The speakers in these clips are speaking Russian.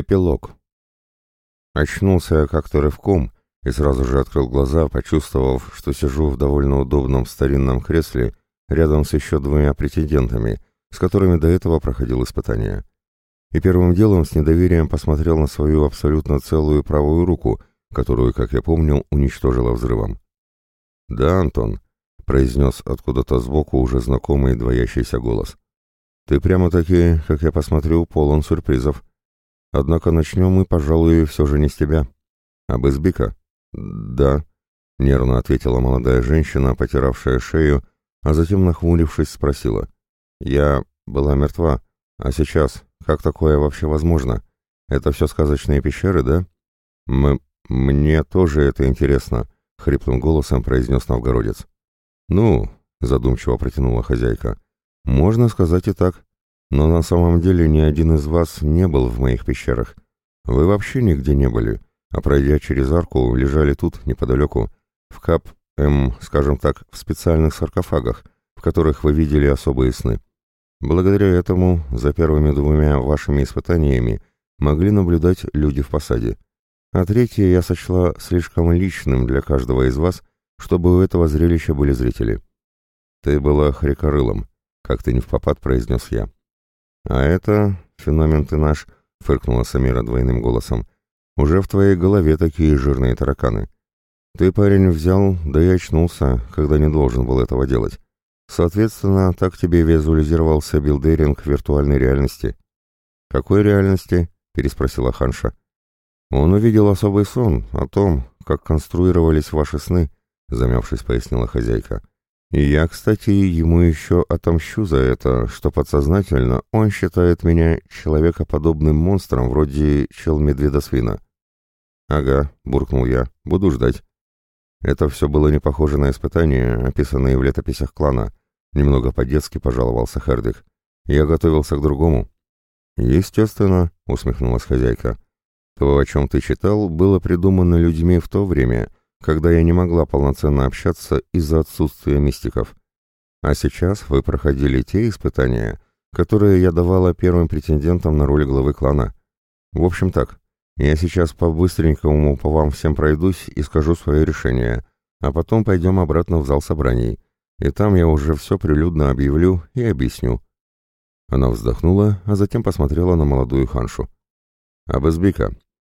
Эпилог. Очнулся я как-то рывком и сразу же открыл глаза, почувствовав, что сижу в довольно удобном старинном кресле рядом с еще двумя претендентами, с которыми до этого проходил испытание. И первым делом с недоверием посмотрел на свою абсолютно целую правую руку, которую, как я помнил, уничтожила взрывом. «Да, Антон», — произнес откуда-то сбоку уже знакомый двоящийся голос. «Ты прямо-таки, как я посмотрю, полон сюрпризов. Однако начнем мы, пожалуй, все же не с тебя. А Безбика?» «Да», — нервно ответила молодая женщина, потиравшая шею, а затем, нахмурившись, спросила. «Я была мертва, а сейчас, как такое вообще возможно? Это все сказочные пещеры, да?» «Мы... мне тоже это интересно», — хриплым голосом произнес новгородец. «Ну», — задумчиво протянула хозяйка, — «можно сказать и так. Но на самом деле ни один из вас не был в моих пещерах. Вы вообще нигде не были, а пройдя через арку, лежали тут, неподалеку, в кап, эм, скажем так, в специальных саркофагах, в которых вы видели особые сны. Благодаря этому за первыми двумя вашими испытаниями могли наблюдать люди в посаде. А третье я сочла слишком личным для каждого из вас, чтобы у этого зрелища были зрители. «Ты была хрикорылом», — как-то невпопад произнес я. «А это, феномен ты наш», — фыркнула Самира двойным голосом, — «уже в твоей голове такие жирные тараканы. Ты, парень, взял, да и очнулся, когда не должен был этого делать. Соответственно, так тебе визуализировался билдеринг виртуальной реальности». «Какой реальности?» — переспросила Ханша. «Он увидел особый сон о том, как конструировались ваши сны», — замявшись, пояснила хозяйка. И я, кстати, ему еще отомщу за это, что подсознательно он считает меня человекоподобным монстром вроде чел-медведа-свина. «Ага», — буркнул я, — «буду ждать». Это все было не похоже на испытания, описанные в летописях клана. Немного по-детски пожаловался Хердик. Я готовился к другому. «Естественно», — усмехнулась хозяйка. «То, о чем ты читал, было придумано людьми в то время, когда я не могла полноценно общаться из-за отсутствия мистиков. А сейчас вы проходили те испытания, которые я давала первым претендентам на роль главы клана. В общем так, я сейчас по-быстренькому по вам всем пройдусь и скажу свое решение, а потом пойдем обратно в зал собраний, и там я уже все прилюдно объявлю и объясню». Она вздохнула, а затем посмотрела на молодую ханшу. «Абазбика,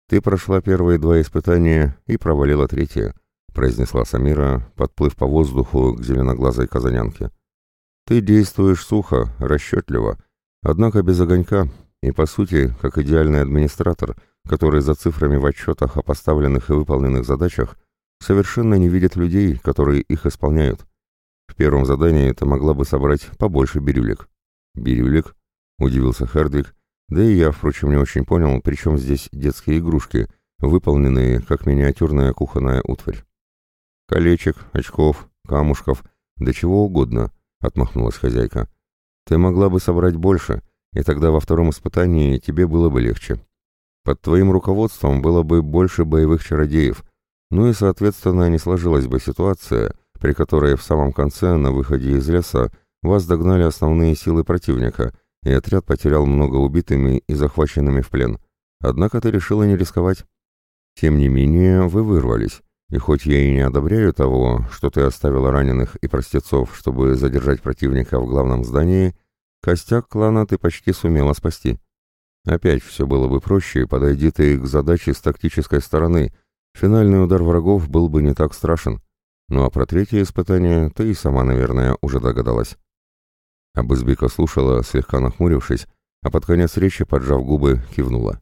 «Ты прошла первые два испытания и провалила третье», — произнесла Самира, подплыв по воздуху к зеленоглазой казанянке. «Ты действуешь сухо, расчетливо, однако без огонька, и, по сути, как идеальный администратор, который за цифрами в отчетах о поставленных и выполненных задачах совершенно не видит людей, которые их исполняют. В первом задании ты могла бы собрать побольше бирюлек». «Бирюлек?» — удивился Хердвиг, да и я, впрочем, не очень понял, при чем здесь детские игрушки, выполненные как миниатюрная кухонная утварь. «Колечек, очков, камушков, да чего угодно», — отмахнулась хозяйка. «Ты могла бы собрать больше, и тогда во втором испытании тебе было бы легче. Под твоим руководством было бы больше боевых чародеев, ну и, соответственно, не сложилась бы ситуация, при которой в самом конце, на выходе из леса, вас догнали основные силы противника — и отряд потерял много убитыми и захваченными в плен. Однако ты решила не рисковать. Тем не менее, вы вырвались, и хоть я и не одобряю того, что ты оставила раненых и простецов, чтобы задержать противника в главном здании, костяк клана ты почти сумела спасти. Опять все было бы проще, подойди ты к задаче с тактической стороны, финальный удар врагов был бы не так страшен. Ну а про третье испытание ты и сама, наверное, уже догадалась. Абызбека слушала, слегка нахмурившись, а под конец речи, поджав губы, кивнула.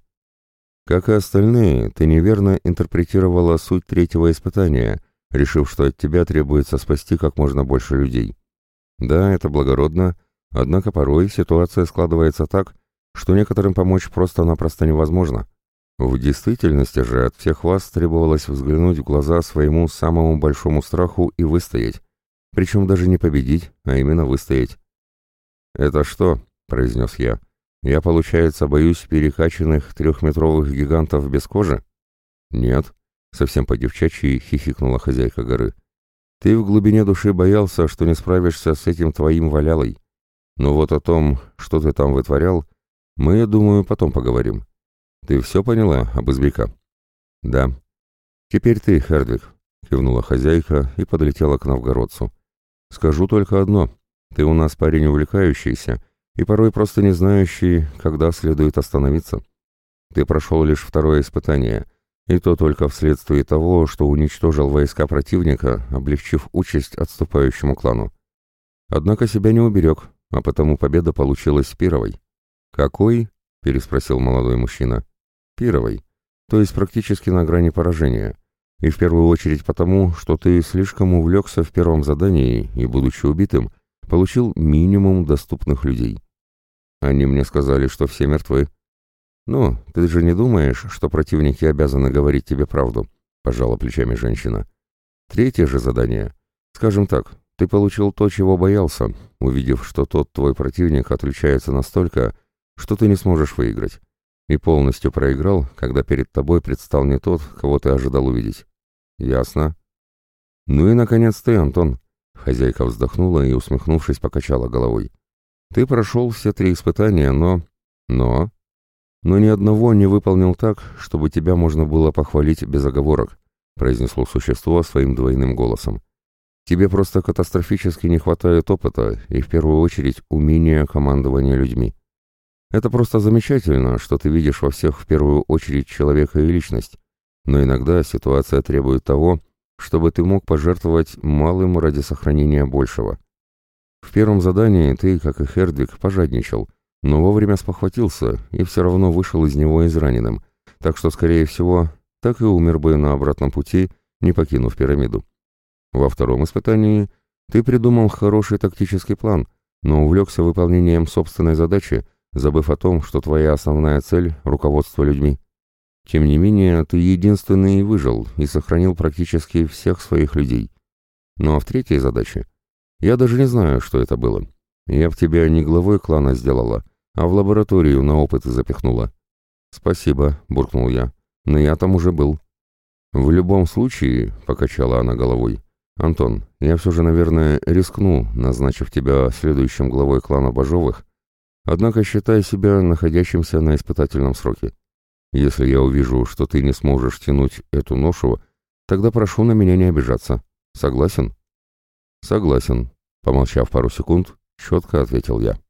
«Как и остальные, ты неверно интерпретировала суть третьего испытания, решив, что от тебя требуется спасти как можно больше людей. Да, это благородно, однако порой ситуация складывается так, что некоторым помочь просто-напросто невозможно. В действительности же от всех вас требовалось взглянуть в глаза своему самому большому страху и выстоять. Причем даже не победить, а именно выстоять. «Это что?» — произнес я. «Я, получается, боюсь перекачанных трехметровых гигантов без кожи?» «Нет», — совсем по-девчачьи хихикнула хозяйка горы. «Ты в глубине души боялся, что не справишься с этим твоим валялой. Но вот о том, что ты там вытворял, мы, я думаю, потом поговорим. Ты все поняла об избляка?» «Да». «Теперь ты, Хердвиг», — кивнула хозяйка и подлетела к новгородцу. «Скажу только одно. Ты у нас парень увлекающийся и порой просто не знающий, когда следует остановиться. Ты прошел лишь второе испытание, и то только вследствие того, что уничтожил войска противника, облегчив участь отступающему клану. Однако себя не уберег, а потому победа получилась пировой. «Какой?» — переспросил молодой мужчина. «Пировой. То есть практически на грани поражения. И в первую очередь потому, что ты слишком увлекся в первом задании и, будучи убитым, получил минимум доступных людей. Они мне сказали, что все мертвы. «Ну, ты же не думаешь, что противники обязаны говорить тебе правду?» — пожала плечами женщина. «Третье же задание. Скажем так, ты получил то, чего боялся, увидев, что тот твой противник отличается настолько, что ты не сможешь выиграть, и полностью проиграл, когда перед тобой предстал не тот, кого ты ожидал увидеть. Ясно?» «Ну и, наконец, ты, Антон», — хозяйка вздохнула и, усмехнувшись, покачала головой. «Ты прошел все три испытания, но...» «Но...» но ни одного не выполнил так, чтобы тебя можно было похвалить без оговорок», произнесло существо своим двойным голосом. «Тебе просто катастрофически не хватает опыта и, в первую очередь, умения командования людьми. Это просто замечательно, что ты видишь во всех в первую очередь человека и личность, но иногда ситуация требует того, чтобы ты мог пожертвовать малым ради сохранения большего. В первом задании ты, как и Хердвиг, пожадничал — но вовремя спохватился и все равно вышел из него израненным, так что, скорее всего, так и умер бы на обратном пути, не покинув пирамиду. Во втором испытании ты придумал хороший тактический план, но увлекся выполнением собственной задачи, забыв о том, что твоя основная цель — руководство людьми. Тем не менее, ты единственный выжил и сохранил практически всех своих людей. Ну а в третьей задаче я даже не знаю, что это было. Я в тебя не главой клана сделала, а в лабораторию на опыты запихнула. «Спасибо», — буркнул я, — «но я там уже был». «В любом случае», — покачала она головой, — «Антон, я все же, наверное, рискну, назначив тебя следующим главой клана Бажовых, однако считай себя находящимся на испытательном сроке. Если я увижу, что ты не сможешь тянуть эту ношу, тогда прошу на меня не обижаться. Согласен?» «Согласен», — помолчав пару секунд, четко ответил я.